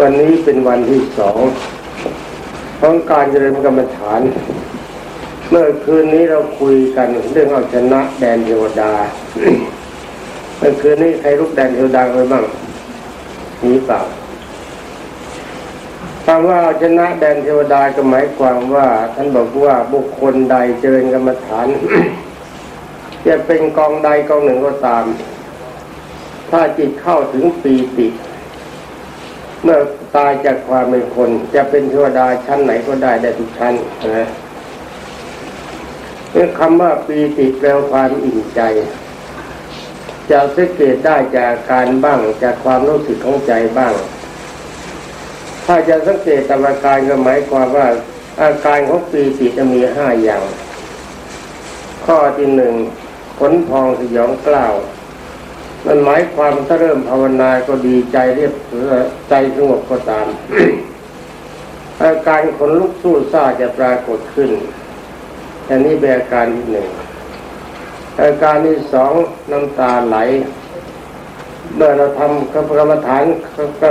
วันนี้เป็นวันที่สองของการเจริญกรรมฐาน เมื่อคืนนี้เราคุยกันเรื่องเอาชนะแดนเทวดาเมื่อคืนนี้ใครรุกแดนเทวดาไปบ้างมีเปล่าคำว่าเอาชนะแดนเทวดาก็หมายความว่า ท่านบอกว่าบุคคลใดเจริญกรรมฐาน จะเป็นกองใดกองหนึ่งก็ตาม ถ้าจิตเข้าถึงปีติเมื่อตายจากความเป็นคน จะเป็นเทวดาชั้นไหนก็ได้ได้ทุกชั้นนะนี่คำว่าปีติแปลความอิ่มใจ จะสังเกตได้จากการบ้างจากความรู้สึกของใจบ้าง ถ้าจะสังเกตตามอาการก็หมายความว่าอาการของปีติจะมีห้าอย่าง ข้อที่หนึ่งขนพองสยองกล้าว มันหมายความถ้าเริ่มภาวนาก็ดีใจเรียบใจสงบก็ตามอาการขนลุกสู้ซ่าจะปรากฏขึ้นอันนี้เป็นอาการที่หนึ่งอาการที่สองน้ำตาไหล เมื่อเราทำกรรมฐานก็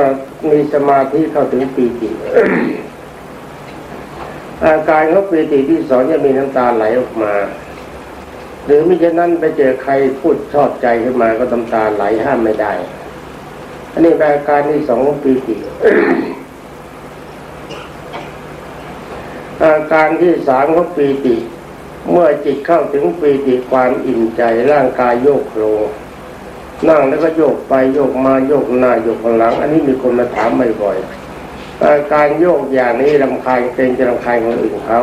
มีสมาธิเข้าถึงปีติอาการของปีติที่สองจะมีน้ำตาไหลออกมา หรือมิฉะนั้นไปเจอใครพูดชอบใจขึ้นมาก็น้ำตาไหลห้ามไม่ได้ อันนี้อาการที่สองปีติอาการที่สามของปีติ เมื่อจิตเข้าถึงปีติความอิ่มใจร่างกายโยกโครนั่งแล้วก็โยกไปโยกมาโยกหน้าโยกหลัง อันนี้มีคนมาถามบ่อยๆอาการโยกอย่างนี้ลำคาญเป็นจะลำคาญคนอื่นเขา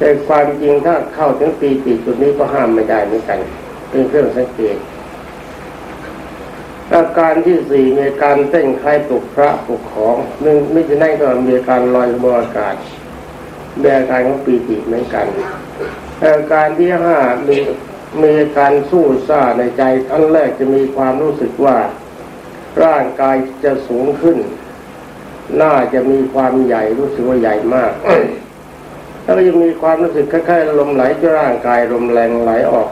แต่ความจริงถ้าเข้าถึงปีติจุดนี้ก็ห้ามไม่ได้เหมือนกัน เป็นเครื่องสังเกตอาการที่สี่มีการเต้นคล้ายปลุกพระปลุกของหนึ่งไม่จะนั่นก็มีการลอยบนอากาศแบบการของปีติเหมือนกันอาการที่ห้ามีมีการสู้ซ่าในใจครั้งแรกจะมีความรู้สึกว่า ร่างกายจะสูงขึ้น หน้าจะมีความใหญ่รู้สึกว่าใหญ่มาก แล้วก็ยังมีความรู้สึกคล้ายๆลมไหลที่ร่างกายลมแรงไหลออก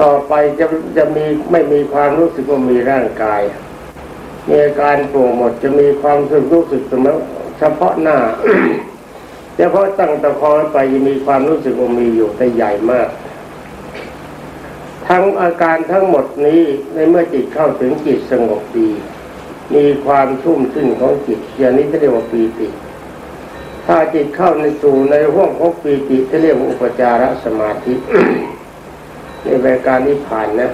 ต่อไปจะจะมีไม่มีความรู้สึกว่ามีร่างกายมีอาการปร่งหมดจะมีความรู้สึกรู้สึกเสมอเฉพาะหน้าเฉพาะตั้งตะคอไปมีความรู้สึกว่ามีอยู่แต่ใหญ่มาก ทั้งอาการทั้งหมดนี้ในเมื่อจิตเข้าถึงจิตสงบดี มีความชุ่มชื่นของจิตอย่างนี้จะเรียกว่าปีติ ถ้าจิตเข้าในสู่ในห้วงของปีติจะเรียกว่าอุปจารสมาธิในรายการนี้ผ่านนะ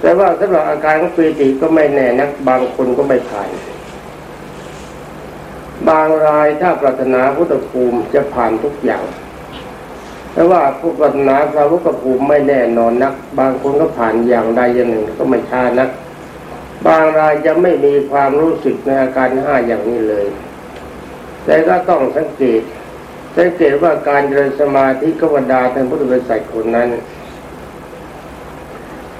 แต่ว่าสำหรับอาการของปีติก็ไม่แน่นัก บางคนก็ไม่ผ่าน บางรายถ้าปรารถนาพุทธภูมิจะผ่านทุกอย่าง แต่ว่าผู้ปรารถนาพระพุทธภูมิไม่แน่นอนนัก บางคนก็ผ่านอย่างใดอย่างหนึ่งก็ไม่ช้านัก บางรายจะไม่มีความรู้สึกในอาการห้าอย่างนี้เลย แต่ก็ต้องสังเกต สังเกตว่าการเจริญสมาธิกวดาท่านพุทธบริษัทคนนั้น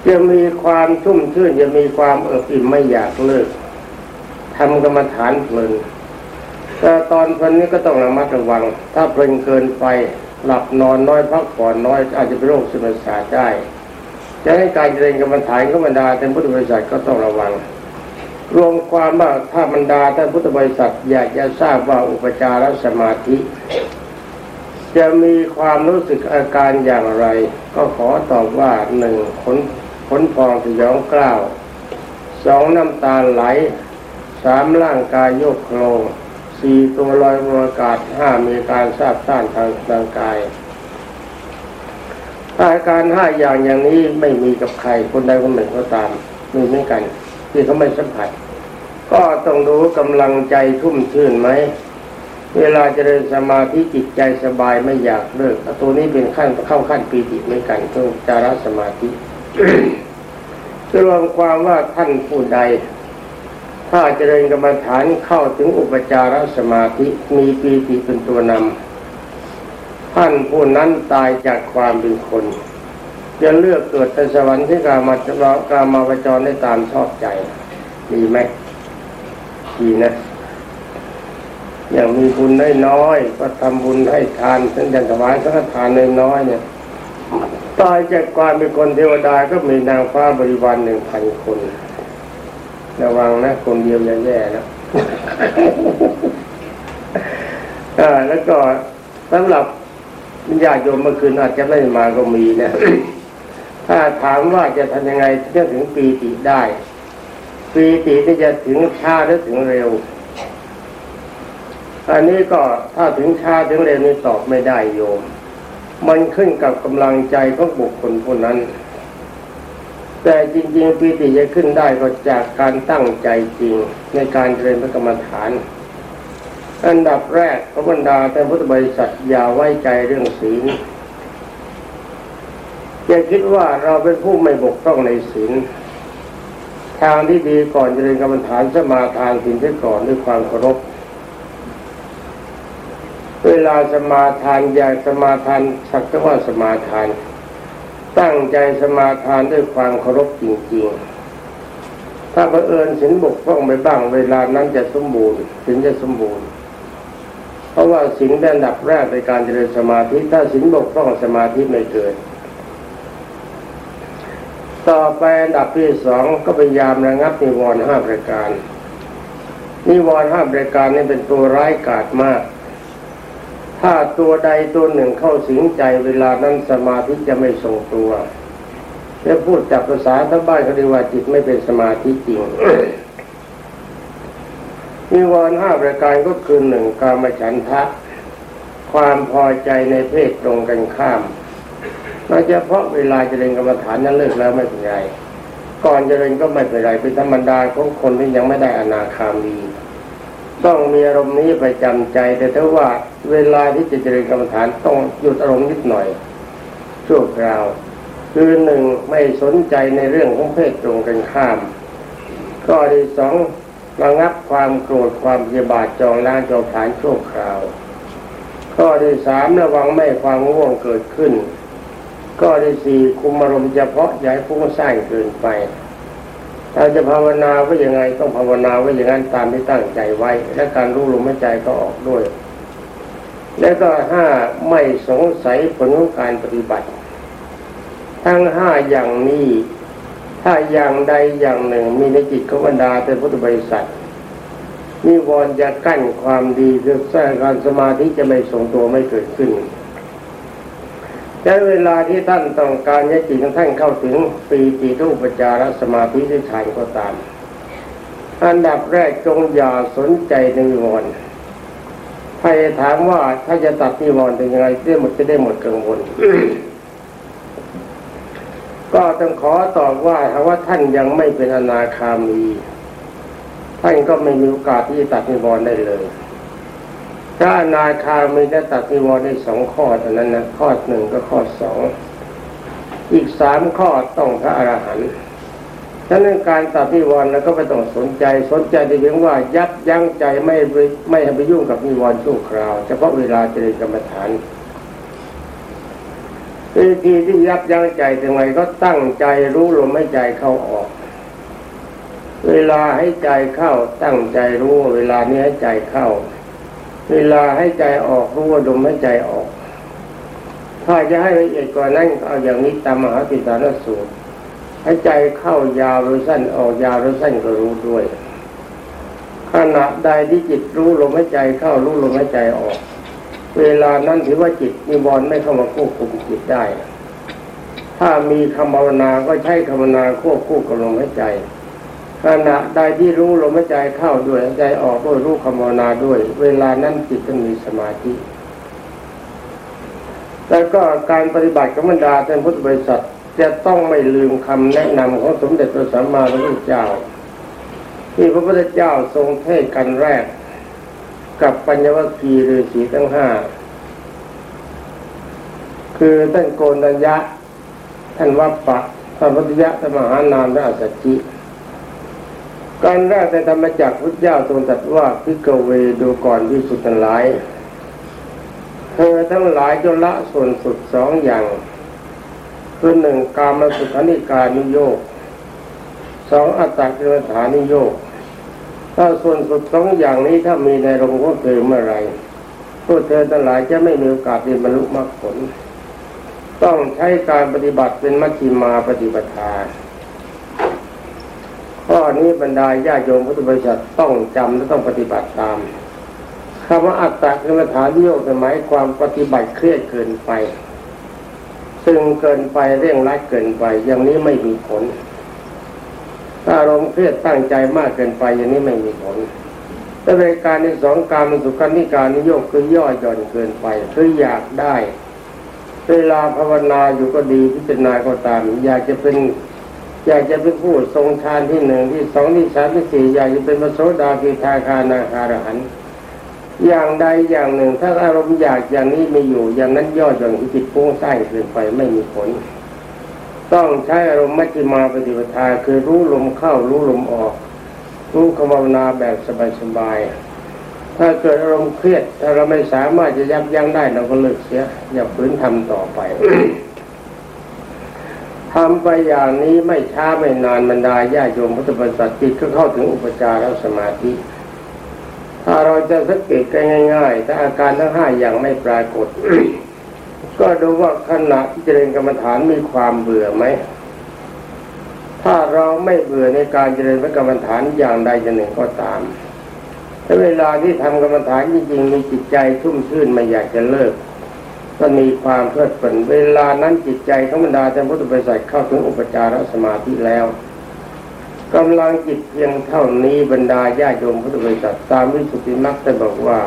จะมีความชุ่มชื่นจะมีความเอิบอิ่มไม่อยากเลิกทำกรรมฐานเพลินแต่ตอนเพลินนี้ก็ต้องระมัดระวัง ถ้าเพลินเกินไปหลับนอนน้อยพักผ่อนน้อยอาจจะเป็นโรคซึมเศร้าได้จะให้การเจริญกรรมฐานกบรรดาท่านพุทธบริษัทก็ต้องระวัง รวมความว่าถ้าบรรดาท่านพุทธบริษัทอยากจะทราบว่าอุปจารสมาธิ จะมีความรู้สึกอาการอย่างไร ก็ขอตอบว่าหนึ่งขนขนพองสยองกล้าวสองน้ำตาไหลสามร่างกายโยกโครงสี่ตัวลอยบนอากาศห้ามีการทราบซ่านทางร่างกายอาการห้าอย่างอย่างนี้ไม่มีกับใครคนใดคนหนึ่งก็ตามมีเหมือนกัน ที่เขาไม่สัมผัส ก็ต้องดูกำลังใจทุ่มชื่นไหม เวลาเจริญสมาธิจิตใจสบายไม่อยากเลิกตัวนี้เป็นขั้นเข้าขั้นปีติเหมือนกันต้องจารสมาธิรวมความว่าท่านผู้ใด ถ้าเจริญกรรมฐานเข้าถึงอุปจารสมาธิมีปีติเป็นตัวนำท่านผู้นั้นตายจากความเป็นคน จะเลือกเกิดในสวรรค์ที่กามาเรกามาประจรได้ตามชอบใจ ดีไหมดีนะ อย่างมีบุญได้น้อย ก็ทำบุญให้ทานเช่นอย่างถวายสังฆทานน้อยเนี่ยตายจากความเป็นคนเทวดาก็มีนางฟ้าบริวารหนึ่งพันคน ระวังนะ คนเดียวจะแย่แล้วแล้วก็สำหรับญาติโยมเมื่อคืนอาจจะไม่มาก็มีนะ ถ้าถามว่าจะทำยังไงเพื่อถึงปีติได้ ปีตินี่จะถึงช้าหรือถึงเร็ว อันนี้ก็ถ้าถึงช้าถึงเร็วนี่ตอบไม่ได้โยม มันขึ้นกับกำลังใจของบุคคลผู้นั้น แต่จริง ๆ ปีติจะขึ้นได้ก็จากการตั้งใจจริงในการเจริญพระกรรมฐานอันดับแรกพระบรรดาแต่พุทธบริษัทอย่าไว้ใจเรื่องศีล อย่าคิดว่าเราเป็นผู้ไม่บกพร่องในศีลทางที่ดีก่อนจะเจริญกรรมฐานสมาทานศีลที่ก่อนด้วยความเคารพเวลาสมาทานอย่าสมาทานสักแต่ว่าสมาทาน ตั้งใจสมาทานด้วยความเคารพจริงๆ ถ้าบังเอิญศีลบกพร่องไปบ้าง เวลานั้นจะสมบูรณ์ศีลจะสมบูรณ์ เพราะว่าศีลเป็นอันดับแรกในการเจริญสมาธิถ้าศีลบกพร่องสมาธิไม่เกิด ต่อไปอันดับที่สองก็พยายามระงับนิวรณ์ห้าประการ นิวรณ์ห้าประการนี่เป็นตัวร้ายกาจมาก ถ้าตัวใดตัวหนึ่งเข้าสิงใจเวลานั้นสมาธิจะไม่ทรงตัวจะพูดจับภาษาทั้งบ้านเขาเรียกว่าจิตไม่เป็นสมาธิจริงนิวรณ์ห้าประการก็คือหนึ่งกามฉันทะ ความพอใจในเพศตรงกันข้าม โดยเฉพาะเวลาเจริญกรรมฐานนั้นเลิกแล้วไม่เป็นไร ก่อนเจริญก็ไม่เป็นไรเป็นธรรมดาของคนที่ยังไม่ได้อนาคามีต้องมีอารมณ์นี้ไประจำใจ แต่ถ้าว่าเวลาที่จะเจริญกรรมฐานต้องหยุดอารมณ์นิดหน่อยชั่วคราว คือหนึ่งไม่สนใจในเรื่องของเพศตรงกันข้าม ก็ที่สองระงับความโกรธความพยาบาทจองล้างจองผานชั่วคราว ข้อที่สามระวังไม่ความง่วงเกิดขึ้น ข้อที่สี่คุมอารมณ์เฉพาะอย่าให้ฟุ้งซ่านเกินไปถ้าจะภาวนาไว้ยังไงต้องภาวนาไว้อย่างนั้นตามที่ตั้งใจไว้ และการรู้ลมหายใจก็ออกด้วย และก็ห้าไม่สงสัยผลของการปฏิบัติ ทั้งห้าอย่างนี้ถ้าอย่างใดอย่างหนึ่งมีในจิตของบรรดาเป็นพุทธบริษัทนิวรณ์จะกั้นความดีคือสร้างการสมาธิจะไม่ทรงตัวไม่เกิดขึ้น และเวลาที่ท่านต้องการให้จิตของท่านเข้าถึงปีติรูปจารสมาธิที่ฌานก็ตาม อันดับแรกจงอย่าสนใจในนิวรณ์ถ้าถามว่าถ้าจะตัดนิวรณ์เป็นยังไงได้หมดจะได้หมดกังวลก็ต้องขอตอบว่าถ้าว่าท่านยังไม่เป็นอนาคามี ท่านก็ไม่มีโอกาสที่จะตัดนิวรณ์ได้เลย ถ้านาคามีได้ตัดนิวรณ์ได้สองข้อเท่านั้นนะข้อหนึ่งก็ข้อสองอีกสามข้อต้องพระอรหันต์ฉะนั้นการตัดนิวรณ์แล้วก็ไม่ต้องสนใจสนใจแต่เพียงว่ายับยั้งใจไม่ไม่ให้ไปยุ่งกับนิวรณ์ชั่วคราวเฉพาะเวลาเจริญกรรมฐานวิธีที่ยับยั้งใจยังไงก็ตั้งใจรู้ลมหายใจเข้าออก เวลาให้ใจเข้าตั้งใจรู้เวลานี้ให้ใจเข้า เวลาให้ใจออกรู้ว่าลมหายใจออก ถ้าจะให้ละเอียดกว่านั้นเอาอย่างนี้ตามมหาติสารสูตรให้ใจเข้ายาวหรือสั้นออกยาวหรือสั้นก็รู้ด้วยขณะใดที่จิตรู้ลมหายใจเข้ารู้ลมหายใจออก เวลานั้นถือว่าจิตนิวรณ์ไม่เข้ามาควบคุมจิตได้ ถ้ามีคำภาวนาก็ใช้คำภาวนาควบคู่กับลมหายใจ ขณะใดที่รู้ลมหายใจเข้าด้วยหายใจออกด้วยรู้คำภาวนาด้วย เวลานั้นจิตต้องมีสมาธิแล้วก็การปฏิบัติกรรมดาท่านพุทธบริษัทจะต้องไม่ลืมคำแนะนำของสมเด็จพระสัมมาสัมพุทธเจ้า ที่พระพุทธเจ้าทรงเทศกันแรก กับปัญญวัคคีฤาษีทั้งห้าคือท่านโกนัญญะท่านวัปปะท่านพุทธยะท่านมหานามและอัสสชิ การแรกในธรรมจักรพุทธเจ้าทรงตรัสว่าพิกเวดูก่อนวิสุทธิ์ทั้งหลาย เธอทั้งหลายจงละส่วนสุดสองอย่างคือหนึ่งกามสุขานิการนิโยกสองอัตตกิลฐานิโยกถ้าส่วนสุดสองอย่างนี้ถ้ามีในลมของเธอเมื่อไรพวกเธอทั้งหลายจะไม่มีโอกาสได้บรรลุมรรคผล ต้องใช้การปฏิบัติเป็นมัชฌิมาปฏิปทา ข้อนี้บรรดาญาโยมพุทธบริษัทต้องจำและต้องปฏิบัติตามคำว่าอัตตะกรรมฐานโยกหมายความปฏิบัติเครียดเกินไป ซึ่งเกินไปเร่งรัดเกินไป อย่างนี้ไม่มีผลถ้าอารมณ์เครียดตั้งใจมากเกินไปอย่างนี้ไม่มีผลแต่ในการในสองการมันสุขันธิการนิยมคือย่อหย่อนเกินไปคืออยากได้ เวลาภาวนาอยู่ก็ดีพิจารณาก็ตาม อยากจะเป็น อยากจะเป็นผู้ทรงฌานที่หนึ่งที่สองที่สามที่สี่อยากจะเป็นพระโสดากีทาคานาคารหันอย่างใดอย่างหนึ่ง ถ้าอารมณ์อยากอย่างนี้มีอยู่ อย่างนั้นย่อหย่อนจิตฟุ้งซ่านเกินไปไม่มีผล ต้องใช้อารมณ์มัชฌิมาปฏิปทาคือรู้ลมเข้ารู้ลมออก รู้คำภาวนาแบบสบายๆถ้าเกิดอารมณ์เครียดถ้าเราไม่สามารถจะยับยั้งได้เราก็เลิกเสียอย่าฝืนทำต่อไป ทำไปอย่างนี้ไม่ช้าไม่นานบรรดาญาโยมพุทธบริษัทจิตก็เข้าถึงอุปจารสมาธิ ถ้าเราจะสังเกตกันง่ายๆถ้าอาการทั้งห้าอย่างไม่ปรากฏ ก็ดูว่าขณะที่เจริญกรรมฐานมีความเบื่อไหม ถ้าเราไม่เบื่อในการเจริญพระกรรมฐานอย่างใดอย่างหนึ่งก็ตามถ้าเวลาที่ทำกรรมฐานจริงๆมีจิตใจชุ่มชื่นไม่อยากจะเลิก ก็มีความเพลิดเพลินเวลานั้นจิตใจของบรรดาท่านพุทธบริษัทเข้าถึงอุปจารสมาธิแล้วกำลังจิตเพียงเท่านี้บรรดาญาโยมพุทธบริษัทตามวิสุทธิมรรคได้บอกว่า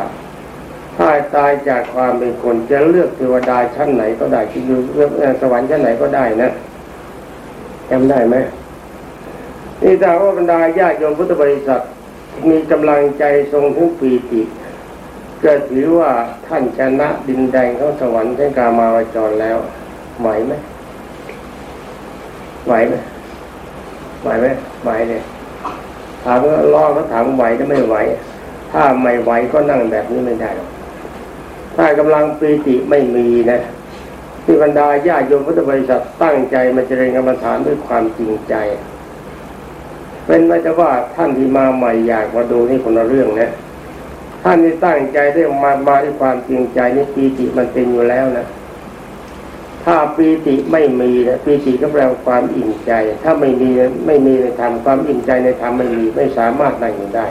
ถ้าตายจากความเป็นคนจะเลือกเทวดาชั้นไหนก็ได้จะอยู่เลือกสวรรค์ชั้นไหนก็ได้นะจำได้ไหมนี่ถ้าว่าบรรดาญาโยมพุทธบริษัทมีกำลังใจทรงถึงปีติ ก็ถือว่าท่านชนะดินแดงของสวรรค์ชั้นกามาวจรแล้วไหวไหมไหวไหมไหวไหมไหวเลยถามว่าล้อเขาถามไหวถ้าไม่ไหว ถ้าไม่ไหวก็นั่งแบบนี้ไม่ได้หรอกถ้ากำลังปีติไม่มีนะที่บรรดาญาโยมพุทธบริษัทตั้งใจมาเจริญกรรมฐานด้วยความจริงใจ เป็นไว้แต่ว่าท่านที่มาใหม่อยากมาดูนี่คนละเรื่องนะ ท่านที่ตั้งใจได้มามาด้วยความจริงใจนี่ปีติมันเป็นอยู่แล้วนะถ้าปีติไม่มีนะปีติก็แปลว่าความอิ่มใจ ถ้าไม่มีไม่มีในธรรมความอิ่มใจในธรรมไม่มีไม่สามารถนั่งอยู่ได้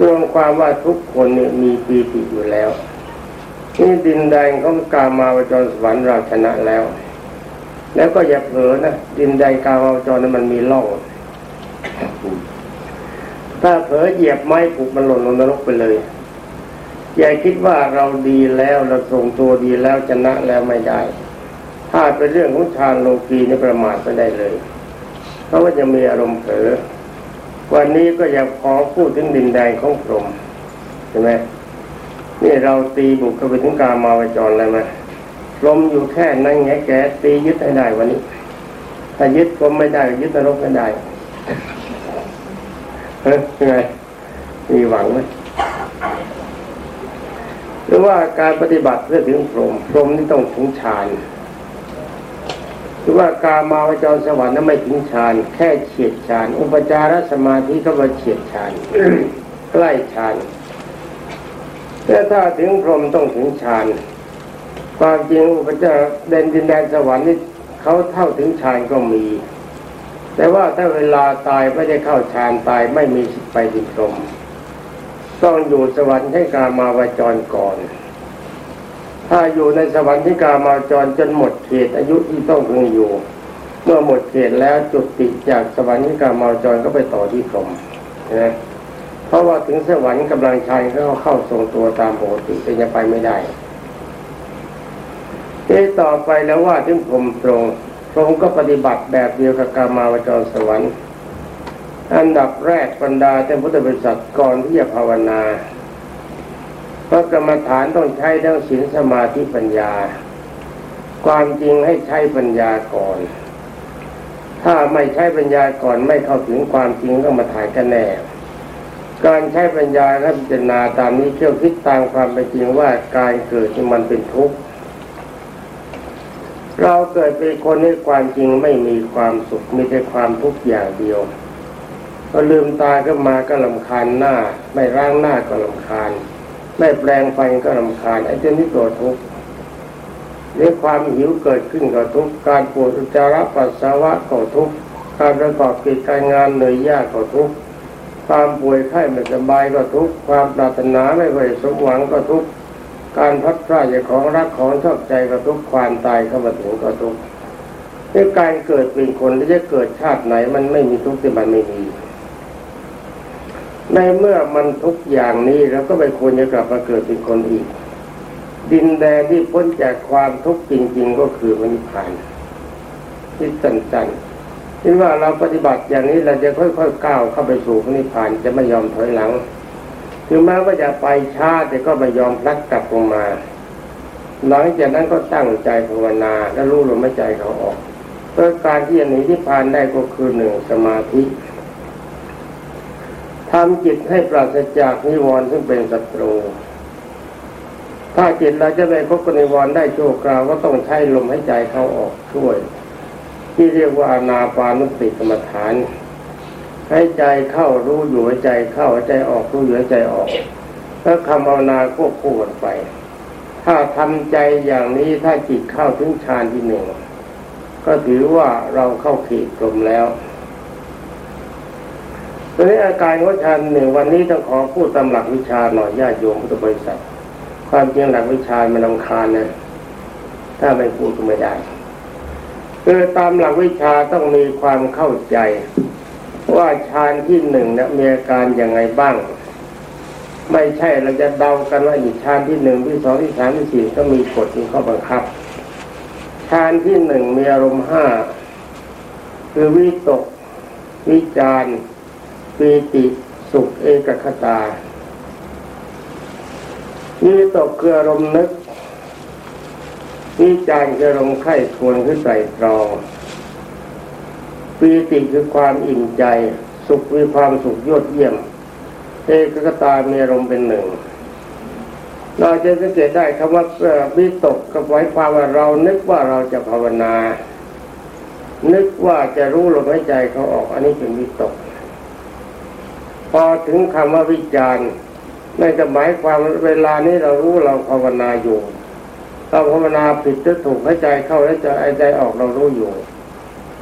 รวมความว่าทุกคนเนี่ยมีปีติอยู่แล้วนี่ดินแดงของกามาวจรสวรรค์เราชนะแล้ว แล้วก็อย่าเผลอนะดินแดงกามาวจรนั้นมันมีล่องถ้าเผลอเหยียบไม้ผูกมันหล่นลงนรกไปเลย อย่าคิดว่าเราดีแล้วเราทรงตัวดีแล้วชนะแล้วไม่ได้ ถ้าเป็นเรื่องของฌานโลกีนี่ประมาทไม่ได้เลย เพราะว่าจะมีอารมณ์เผลอวันนี้ก็อยากขอพูดถึงดินแดงของพรหมใช่ไหมนี่เราตีบุกเข้าไปถึงกามาวจรแล้วไหมลมอยู่แค่นั้นไงแกตียึดให้ได้วันนี้ ถ้ายึดก็ไม่ได้ ยึดนรกไม่ได้เฮ้ยยังไงมีหวังไหม หรือว่าการปฏิบัติเพื่อถึงพรหมพรหมนี่ต้องถึงฌานหรือว่าการมาวจรสวรรค์นั้นไม่ถึงฌานแค่เฉียดฌานอุปจารสมาธิก็มาเฉียดฌานใกล้ฌานแต่ถ้าถึงพรหมต้องถึงฌานความจริงอุปจารเดินดินแดนสวรรค์นี่เขาเท่าถึงฌานก็มี แต่ว่าถ้าเวลาตายไม่ได้เข้าฌานตายไม่มีสิทธิ์ไปถึงพรหม ต้องอยู่สวรรค์ให้กามาวจรก่อน ถ้าอยู่ในสวรรค์ที่กามาวจรจนหมดเขตอายุที่ต้องพึงอยู่ เมื่อหมดเขตแล้วจุดติจากสวรรค์ที่กามาวจรก็ไปต่อที่พรหมนะเพราะว่าถึงสวรรค์กำลังชัยก็เข้าทรงตัวตามปกติแต่ยังไปไม่ได้ที่ต่อไปแล้วว่าถึงพรหมตรงพรหมก็ปฏิบัติแบบเดียวกับกามาวจรสวรรค์ อันดับแรกบรรดาท่านพุทธบริษัทก่อนที่จะภาวนาเพราะกรรมฐานต้องใช้ทั้งศีลสมาธิปัญญา ความจริงให้ใช้ปัญญาก่อน ถ้าไม่ใช้ปัญญาก่อนไม่เข้าถึงความจริงก็มาถ่ายกันแน่การใช้ปัญญาและพิจารณาตามนี้เที่ยวคิดตามความเป็นจริงว่าการเกิดมันเป็นทุกข์เราเกิดเป็นคนในความจริงไม่มีความสุขมีแต่ความทุกข์อย่างเดียว พอลืมตาก็มาก็ลำคาญหน้า ไม่ร่างหน้าก็ลำคาญ ไม่แปลงฟันก็ลำคาญไอ้เจ้านี่ตัวทุกข์เรื่องความหิวเกิดขึ้นก็ทุกข์การปวดอุจจาระปัสสาวะก็ทุกข์การประกอบกิจการงานเหนื่อยยากก็ทุกข์ความป่วยไข้ไม่สบายก็ทุกข์ความปรารถนาไม่ค่อยสมหวังก็ทุกข์การพัดพลาดจากของรักของชอบใจก็ทุกข์ความตายเข้ามาถึงก็ทุกข์ในการเกิดเป็นคนที่จะเกิดชาติไหนมันไม่มีทุกข์ที่มันไม่มี ในเมื่อมันทุกอย่างนี้เราก็ไม่ควรจะกลับมาเกิดเป็นคนอีก ดินแดนที่พ้นจากความทุกข์จริง ๆ ก็คือมันนิพพานที่สั้นๆคิดว่าเราปฏิบัติอย่างนี้เราจะค่อยๆก้าวเข้าไปสู่พระนิพพานจะไม่ยอมถอยหลัง ถึงแม้ว่าจะไปช้าแต่ก็ไม่ยอมพลัดกลับลงมา หลังจากนั้นก็ตั้งใจภาวนาและรู้ลมหายใจเขาออกเพื่อการที่จะหนีนิพพานได้ก็คือหนึ่งสมาธิ ทำจิตให้ปราศจากนิวรณ์ซึ่งเป็นศัตรู ถ้าจิตเราจะไปพบกับนิวรณ์ได้ชั่วคราวก็ต้องใช้ลมหายใจเข้าออกช่วย ที่เรียกว่าอนาปานุสติกรรมฐานให้ใจเข้ารู้อยู่ใจเข้าใจออกรู้อยู่ใจออกแล้วคำภาวนาควบคู่กันไป ถ้าทำใจอย่างนี้ถ้าจิตเข้าถึงฌานที่หนึ่งก็ถือว่าเราเข้าขีดกลมแล้ว ตอนนี้อาการของฌานหนึ่งวันนี้ต้องขอพูดตำหลักวิชาหน่อยญาติโยมพุทธบริษัท ความจริงหลักวิชามันลำคาญนะถ้าไม่พูดก็ไม่ได้คือตามหลักวิชาต้องมีความเข้าใจ ว่าฌานที่หนึ่งเนี่ยมีอาการอย่างไรบ้าง ไม่ใช่เราจะเดากันว่าอีกฌานที่หนึ่งที่สองที่สามที่สี่ก็มีกฎมีข้อบังคับฌานที่หนึ่งมีอารมณ์ห้าคือวิตกวิจาร ปีติสุขเอกคตาวิตกคืออารมณ์นึกวิจารคืออารมณ์ไข้ควรขึ้นใส่ตรองปีติคือความอิ่มใจ สุขมีความสุขยอดเยี่ยม เอกกตามีอารมณ์เป็นหนึ่งเราจะสังเกตได้คำว่าวิตกกับไว้ความว่าเรานึกว่าเราจะภาวนา นึกว่าจะรู้ลมหายใจเขาออก อันนี้เป็นวิตก พอถึงคำว่าวิจารณ์ไม่จะหมายความเวลานี้เรารู้เราภาวนาอยู่เราภาวนาผิดหรือถูกหายใจเข้าหายใจหายใจออกเรารู้อยู่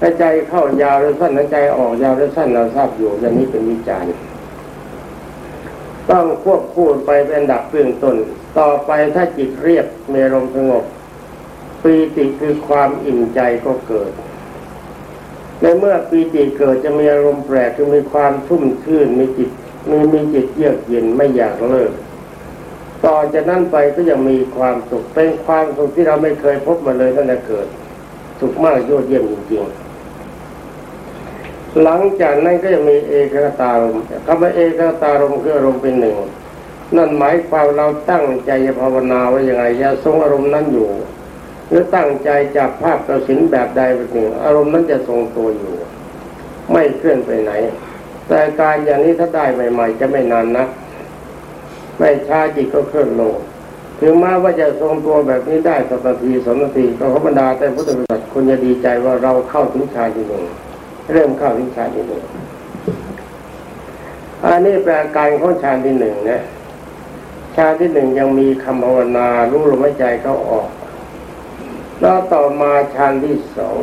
หายใจเข้ายาวหรือสั้นหายใจออกยาวหรือสั้นเราทราบอยู่อย่างนี้เป็นวิจารณ์ต้องควบคู่ไปเป็นดับเบื้องต้นต่อไปถ้าจิตเรียบมีลมสงบปีติคือความอิ่มใจก็เกิด ในเมื่อปีติเกิดจะมีอารมณ์แปลกคือมีความชุ่มชื่นมีจิตมีมีจิตเยือกเย็นไม่อยากเลิกต่อจากนั้นไปก็ยังมีความสุขเป็นความสุขที่เราไม่เคยพบมาเลยตั้งแต่เกิด สุขมากยอดเยี่ยมจริงๆหลังจากนั้นก็จะมีเอกตารมคำว่าเอกตารมคืออารมณ์เป็นหนึ่ง นั่นหมายความเราตั้งใจภาวนาไว้ยังไงจะทรงอารมณ์นั้นอยู่ หรือตั้งใจจับภาพกระสินแบบใดแบบหนึ่ง อารมณ์นั้นจะทรงตัวอยู่ ไม่เคลื่อนไปไหน แต่การอย่างนี้ถ้าได้ใหม่ ๆ จะไม่นานนะไม่ช้าจิตก็เคลื่อนลงถึงแม้ว่าจะทรงตัวแบบนี้ได้สักนาทีสองนาทีก็ขบรรดาแต่พุทธบริษัทคุณจะดีใจว่าเราเข้าถึงฌานที่หนึ่งเริ่มเข้าถึงฌานที่หนึ่งอันนี้แปลการของฌานที่หนึ่งนะฌานที่หนึ่งยังมีคำภาวนารู้ลมหายใจเขาออก แล้วต่อมาฌานที่สอง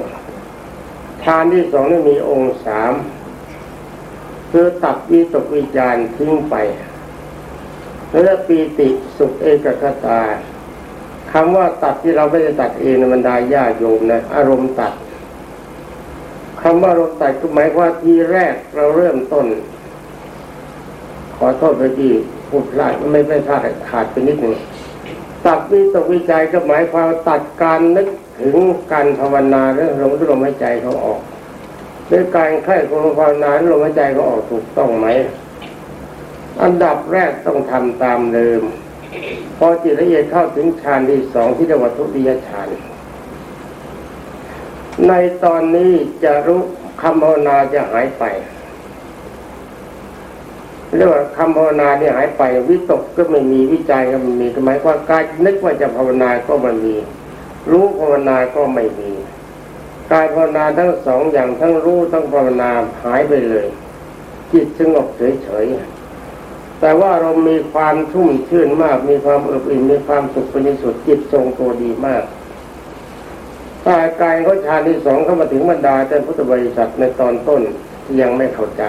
ฌานที่สองนี่มีองค์สามคือตัดวิตกวิจารทิ้งไปแล้วปีติสุขเอกคตาคำว่าตัดที่เราไม่ได้ตัดเองในบรรดาญาโยมนะอารมณ์ตัดคำว่าอารมณ์ตัดก็หมายว่าทีแรกเราเริ่มต้น ขอโทษไปที่พูดพลาดไม่ไม่พลาดขาดไปนิดหนึ่ง ตัดวิตกวิจัยก็หมายความตัดการนึกถึงการภาวนาเรื่องลมลมหายใจเขาออกด้วยการไข้ของภาวนาลมหายใจก็ออกถูกต้องไหมอันดับแรกต้องทำตามเดิม พอจิตละเอียดเข้าถึงฌานที่สองที่เรียกว่าทุติยฌานในตอนนี้จะรู้คำภาวนาจะหายไป เรียกว่าคำภาวนาเนี่ยหายไปวิตกก็ไม่มีวิจัยก็ไม่มีหมายความการนึกว่าจะภาวนาก็ไม่มี รู้ภาวนาก็ไม่มีการภาวนาทั้งสองอย่างทั้งรู้ทั้งภาวนาหายไปเลย จิตสงบเฉยๆแต่ว่าเรามีความชุ่มชื่นมาก มีความอบอิ่มมีความสุขเป็นสุดจิตทรงตัวดีมากถ้าอาการเขาฌานที่สองเข้ามาถึงบรรดาแต่พุทธบริษัทในตอนต้นยังไม่เข้าใจ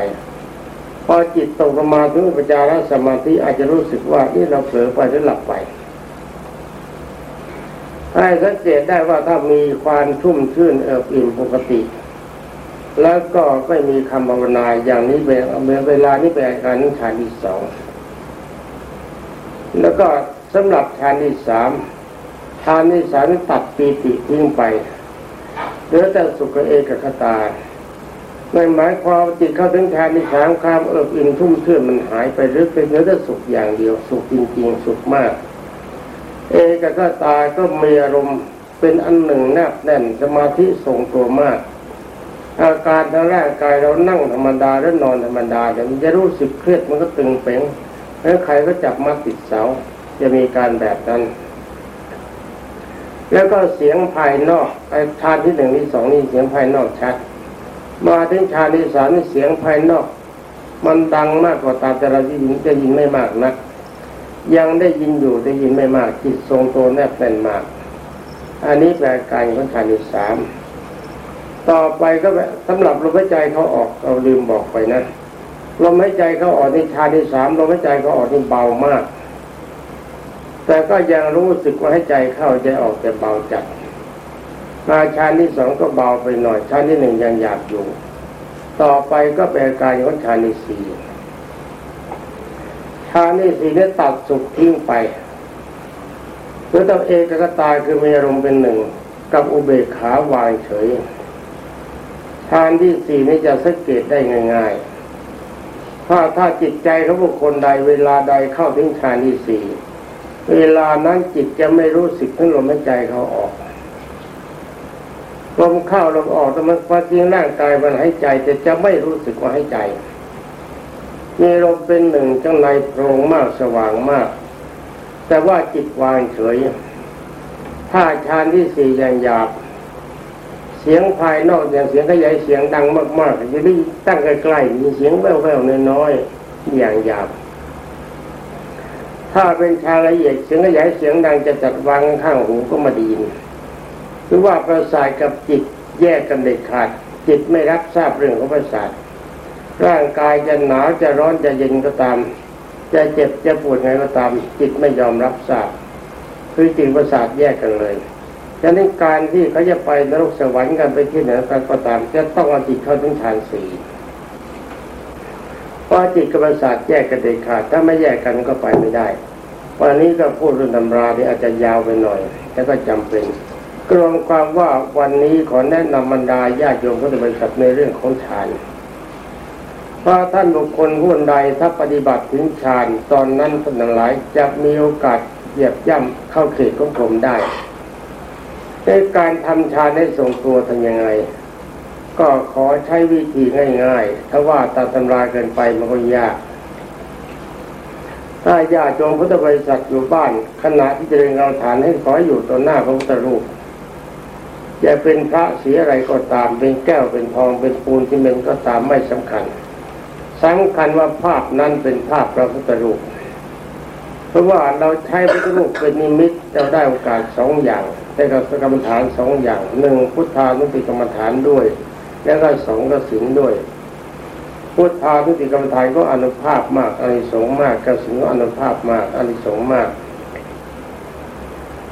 พอจิตตกลงมาถึงอุปจารสมาธิอาจจะรู้สึกว่านี่เราเผลอไปหรือหลับไปให้สังเกตได้ว่าถ้ามีความชุ่มชื่นเอิบอิ่มปกติ แล้วก็ไม่มีคำภาวนาอย่างนี้เป็นเวลานี้เป็นอาการนิชานที่สองแล้วก็สำหรับฌานที่สามฌานที่สามตัดปีติทิ้งไปเหลือแต่สุขเอกคตา ไม่หมายความจิตเข้าถึงฌานที่สามความเอิบอิ่มทุ่มเชื่อมันหายไปหรือเป็นเหลือแต่สุขอย่างเดียวสุขจริงๆสุขมาก เอกคตายก็มีอารมณ์เป็นอันหนึ่งแนบแน่นสมาธิทรงตัวมาก อาการทางร่างกายเรานั่งธรรมดาหรือนอนธรรมดาแต่มันจะรู้สึกเครียดมันก็ตึงเป่งแล้วใครก็จับมาติดเสาจะมีการแบบนั้นแล้วก็เสียงภายนอกไอ้ชาติที่หนึ่งที่สองนี่เสียงภายนอกชัด มาถึงชาติที่สามนี่เสียงภายนอก มันดังมากกว่าตาแต่เราได้ยินจะยินไม่มากนัก ยังได้ยินอยู่ได้ยินไม่มากจิตทรงตัวแนบแน่นมาก อันนี้แปลการของชาติที่สามต่อไปก็สำหรับลมหายใจเขาออกเราลืมบอกไปนะลมหายใจเขาออกในชาที่สามลมหายใจเขาออกนี่เบามาก แต่ก็ยังรู้สึกว่าให้ใจเข้าใจออกแต่เบาจัด มาชาที่สองก็เบาไปหน่อยชาที่หนึ่งยังหยาบอยู่ ต่อไปก็เป็นการของชาที่สี่ชาที่สี่นี่ตัดสุขทิ้งไปเพื่อตัวเอกกตายคือมีอารมณ์เป็นหนึ่งกับอุเบกขาวางเฉยฌานที่สี่นี้จะสังเกตได้ง่ายๆ ถ้าถ้าจิตใจของบุคคลใดเวลาใดเข้าถึงฌานที่สี่เวลานั้นจิตจะไม่รู้สึกทั้งลมหายใจเขาออก ลมเข้าลมออกแต่มันความจริงร่างกายมันหายใจแต่จะไม่รู้สึกว่าหายใจ มีลมเป็นหนึ่งจังในโพรงมากสว่างมาก แต่ว่าจิตวางเฉยถ้าฌานที่สี่อย่างหยาบ เสียงภายนอกอย่างเสียงขยายเสียงดังมากๆจะได้ตั้งใกล้ๆมีเสียงแว่วๆน้อยๆอย่างหยาบ ถ้าเป็นชาละเอียดเสียงขยายเสียงดังจะจัดวางข้างหูก็มาดีน หรือว่าประสาทกับจิตแยกกันเด็ดขาด จิตไม่รับทราบเรื่องของประสาท ร่างกายจะหนาวจะร้อนจะเย็นก็ตาม จะเจ็บจะปวดไงก็ตาม จิตไม่ยอมรับทราบ คือจิตประสาทแยกกันเลยฉะนั้นการที่เขาจะไปนรกสวรรค์กันไปที่ไหนก็ตาม จะต้องเอาจิตเข้าถึงฌานสี่เพราะจิตกับประสาทแยกกันเด็ดขาด ถ้าไม่แยกกันก็ไปไม่ได้ วันนี้ก็พูดเรื่องตำราที่อาจจะยาวไปหน่อยแต่ก็จำเป็น กรวมความว่าวันนี้ขอแนะนำบรรดาญาติโยมพุทธบริษัทในเรื่องของฌานเพราะท่านบุคคลผู้ใดถ้าปฏิบัติถึงฌานตอนนั้นท่านหลายจะมีโอกาสเหยียบย่ำเข้าเขตของผมได้ในการทำฌานให้ทรงตัวทำยังไง ก็ขอใช้วิธีง่ายๆ ถ้าว่าตามตำราเกินไปมันก็ยากถ้าญาติโยมพุทธบริษัทอยู่บ้านขณะที่จะเรียนกรรมฐานให้ขออยู่ต่อหน้าพระพุทธรูป จะเป็นพระเสียอะไรก็ตาม เป็นแก้วเป็นทองเป็นปูนที่เป็นก็ตามไม่สำคัญสำคัญว่าภาพนั้นเป็นภาพพระพุทธรูป เพราะว่าเราใช้พระพุทธรูปเป็นนิมิตเราได้โอกาสสองอย่างได้กับกรรมฐานสองอย่างหนึ่งพุทธานุติกรรมฐานด้วย แล้วก็สองกสินด้วยพุทธานุติกรรมฐานก็อนุภาพมากอนิสงส์มากกสินก็อนุภาพมากอนิสงส์มาก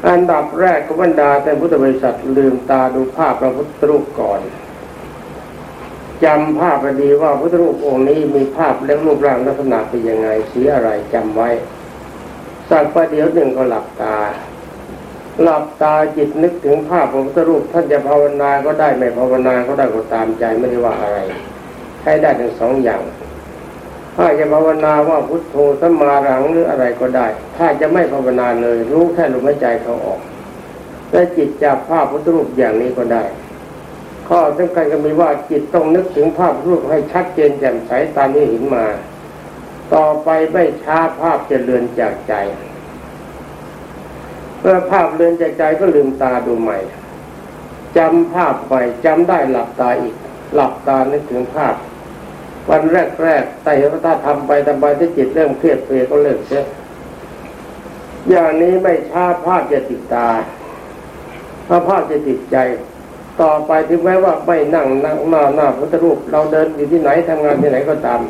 อันดับแรกก็บรรดาแต่พุทธบริษัทลืมตาดูภาพพระพุทธรูปก่อนจำภาพไปดีว่าพุทธรูปองค์นี้มีภาพและรูปร่างลักษณะเป็นยังไงสีอะไรจำไว้สักประเดี๋ยวหนึ่งก็หลับตา หลับตาจิตนึกถึงภาพของพระรูปท่านจะภาวนาก็ได้ไม่ภาวนาก็ได้ก็ตามใจไม่ได้ว่าอะไร ใช้ได้ทั้งสองอย่าง ถ้าจะภาวนาว่าพุทโธสมาหลังหรืออะไรก็ได้ ถ้าจะไม่ภาวนาเลย รู้แค่ลมหายใจเขาออกแต่จิตจับภาพพุทธรูปอย่างนี้ก็ได้ ข้อสำคัญก็มีว่าจิตต้องนึกถึงภาพรูปให้ชัดเจนแจ่มใสตามที่เห็นมา ต่อไปไม่ช้าภาพจะเลือนจากใจเมื่อภาพเลือนใจใจก็ลืมตาดูใหม่จำภาพไปจำได้หลับตาอีก หลับตานึกถึงภาพ วันแรกๆแต่ถ้าทำไปทำไปที่จิตเริ่มเครียดเพลก็เลิกเสียอย่างนี้ไม่ช้าภาพจะติดตาพระภาพจะติดใจ ต่อไปถึงแม้ว่าไม่นั่งนั่งหน้าหน้าพุทธรูป เราเดินอยู่ที่ไหนทำงานที่ไหนก็ตาม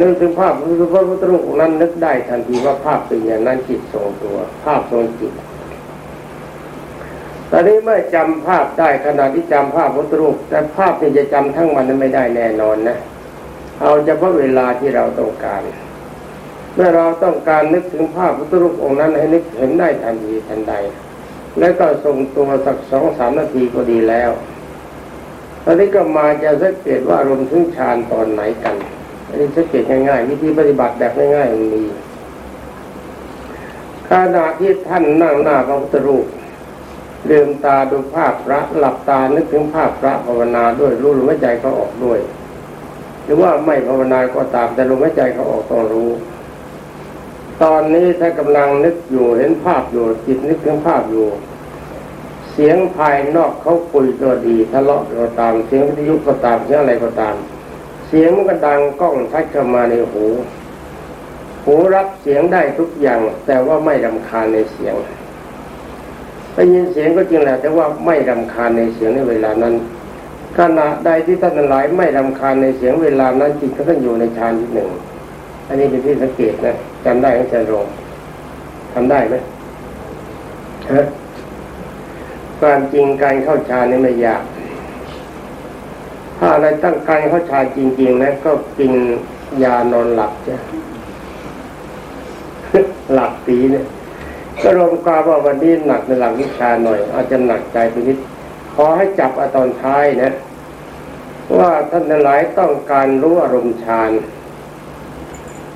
นึกถึงภาพพระพุทธรูปนั้นนึกได้ทันทีว่าภาพเป็นอย่างนั้นจิตทรงตัว ภาพทรงจิตตอนนี้เมื่อจำภาพได้ขณะที่จำภาพพุทธรูป แต่ภาพนี่จะจำทั้งวันนั้นไม่ได้แน่นอนนะ เอาเฉพาะเวลาที่เราต้องการ เมื่อเราต้องการนึกถึงภาพพุทธรูปองค์นั้นให้นึกเห็นได้ทันทีทันใด แล้วก็ทรงตัวสักสองสามนาทีก็ดีแล้วตอนนี้ก็มาจะสังเกตว่าอารมณ์ถึงฌานตอนไหนกันอันนี้สังเกตง่ายๆ วิธีปฏิบัติแบบง่ายๆมันมีขณะที่ท่านนั่งหน้าพระพุทธรูปเลื่มตาดูภาพพระหลับตานึกถึงภาพพระภาวนาด้วยรู้ลมหายใจเขาออกด้วย หรือว่าไม่ภาวนาก็ตามแต่ลมหายใจเขาออกต้องรู้ ตอนนี้ถ้ากำลังนึกอยู่เห็นภาพอยู่จิตนึกถึงภาพอยู่ เสียงภายนอกเขาคุยก็ดีทะเลาะก็ตามเสียงวิทยุก็ตามเสียงอะไรก็ตาม เสียงมันก็ดังกล้องชัดเข้ามาในหูหูรับเสียงได้ทุกอย่าง แต่ว่าไม่รำคาญในเสียงได้ยินเสียงก็จริงแหละแต่ว่าไม่รำคาญในเสียงในเวลานั้น ขณะใดที่ท่านทั้งหลายไม่รำคาญในเสียงเวลานั้นจิตก็ต้องอยู่ในฌานที่หนึ่ง อันนี้เป็นที่สังเกตนะจำได้ไหมอาจารย์รงทำได้ไหมฮะความจริงการเข้าฌานนี่ไม่ยาก ถ้าอะไรตั้งการเข้าฌานจริงๆนะก็กินยานอนหลับจ้ะหลับปีเนี่ยก็รวมความว่าวันนี้หนักในหลักวิชาหน่อย อาจจะหนักใจไปนิด ขอให้จับอตอนท้ายนะ ว่าท่านหลายต้องการรู้อารมณ์ฌาน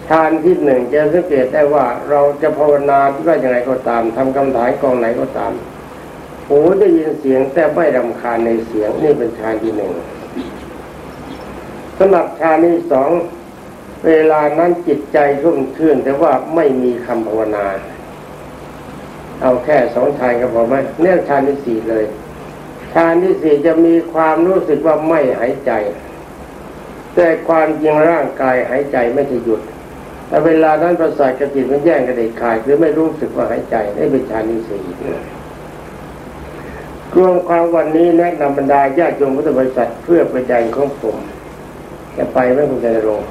ฌานที่หนึ่งจะสังเกตได้ว่าเราจะภาวนาที่ว่าอย่างไรก็ตามทำคำถายกองไหนก็ตามหูได้ยินเสียงแต่ไม่รำคาญในเสียงนี่เป็นฌานที่หนึ่งสำหรับฌานที่สองเวลานั้นจิตใจชุ่มชื่นแต่ว่าไม่มีคำภาวนา เอาแค่สองฌานก็พอไหมเนี่ยฌานที่สี่เลย ฌานที่สี่จะมีความรู้สึกว่าไม่หายใจ แต่ความจริงร่างกายหายใจไม่จะหยุด แต่เวลานั้นประสาทกระจิตมันแย่งกระเด็ดขาดคือไม่รู้สึกว่าหายใจนี่เป็นฌานที่สี่รวมความวันนี้แนะนำบรรดาญาติโยมพุทธบริษัทเพื่อประจัยของผมจะไปไหมคุณใจรง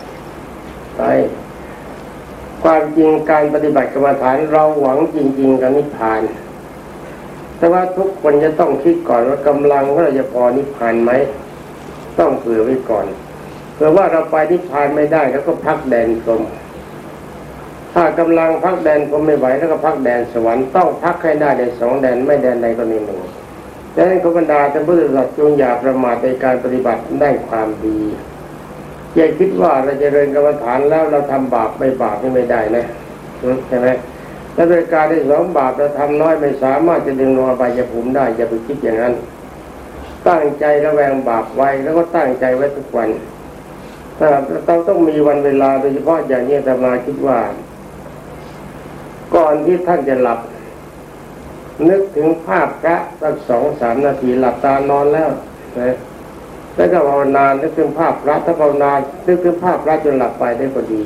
ไปความจริงการปฏิบัติกรรมฐานเราหวังจริง ๆกับนิพพาน แต่ว่าทุกคนจะต้องคิดก่อนว่ากำลังว่าเราจะพอนิพพานไหมต้องเผื่อไว้ก่อนเผื่อว่าเราไปนิพพานไม่ได้แล้วก็พักแดนพรหมถ้ากำลังพักแดนพรหมไม่ไหวแล้วก็พักแดนสวรรค์ต้องพักให้ได้ในสองแดนไม่แดนใดก็ในหนึ่งดังนั้นขบรรดาท่านพุทธศาสจงอย่าประมาทในการปฏิบัติได้ความดีอย่าคิดว่าเราจะเริญกรรมฐานแล้วเราทำบาปไม่บาปไม่ได้นะใช่ไหม และโดยการที่สองบาปเราทำน้อยไม่สามารถจะดึงลงอบายภูมิได้อย่าไปคิดอย่างนั้น ตั้งใจระแวงบาปไว้แล้วก็ตั้งใจไว้ทุกวันถ้าเราต้องมีวันเวลาโดยเฉพาะอย่างนี้แต่มาคิดว่า ก่อนที่ท่านจะหลับ นึกถึงภาพพระสักสองสามนาทีหลับตานอนแล้วนะแล้วก็ภาวนานึกถึงภาพพระถ้าภาวนานึกถึงภาพพระจนหลับไปได้ก็ดี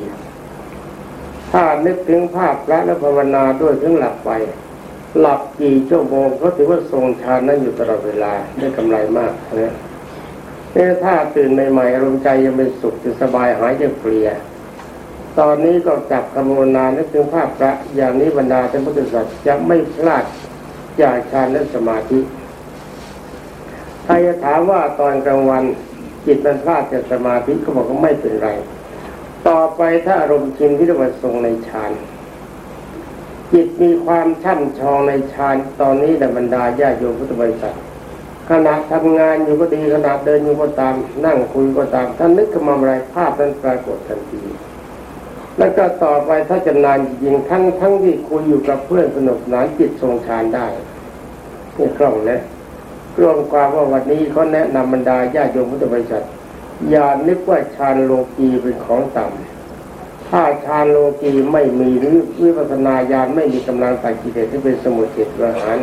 ถ้านึกถึงภาพพระแล้วภาวนาด้วยถึงหลับไป หลับกี่ชั่วโมงก็ถือว่าทรงฌานนั้นอยู่ตลอดเวลาได้กำไรมากนะนี่ถ้าตื่นใหม่ๆอารมณ์ใจยังเป็นสุขจะสบายหายจะเพลียตอนนี้ก็จับคำภาวนานึกถึงภาพพระอย่างนี้บรรดาท่านพุทธศาสจะไม่พลาดจากฌานและสมาธิถ้าจะถามว่าตอนกลางวันจิตมันพลาดจากสมาธิก็บอกว่าไม่เป็นไร ต่อไปถ้าอารมณ์ชินที่เรียกว่าทรงในฌานจิตมีความช่ำชองในฌานตอนนี้ในบรรดาญาโยมพุทธบริษัทขณะทำงานอยู่ก็ดีขณะเดินอยู่ก็ตาม นั่งคุยก็ตามท่านนึกขึ้นมาอะไรภาพนั้นปรากฏทันที แล้วก็ต่อไปถ้าจะนานจริงทั้งทั้งที่คุยอยู่กับเพื่อนสนุกนานจิตทรงฌานได้นี่กล้องนะรวมความว่าวันนี้เขาแนะนำบรรดาญาโยมพุทธบริษัท อย่านึกว่าฌานโลกีเป็นของต่ำถ้าฌานโลกีไม่มีหรือวิปัสนาญาณไม่มีกำลังตัดกิเลสที่เป็นสมุทเจตประหาร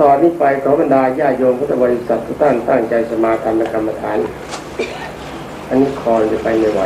ตอนนี้ไปขอบรรดาญาโยมพุทธบริษัททุกท่านตั้งใจสมาทานกรรมฐาน อันนี้คอจะไปไม่ไหว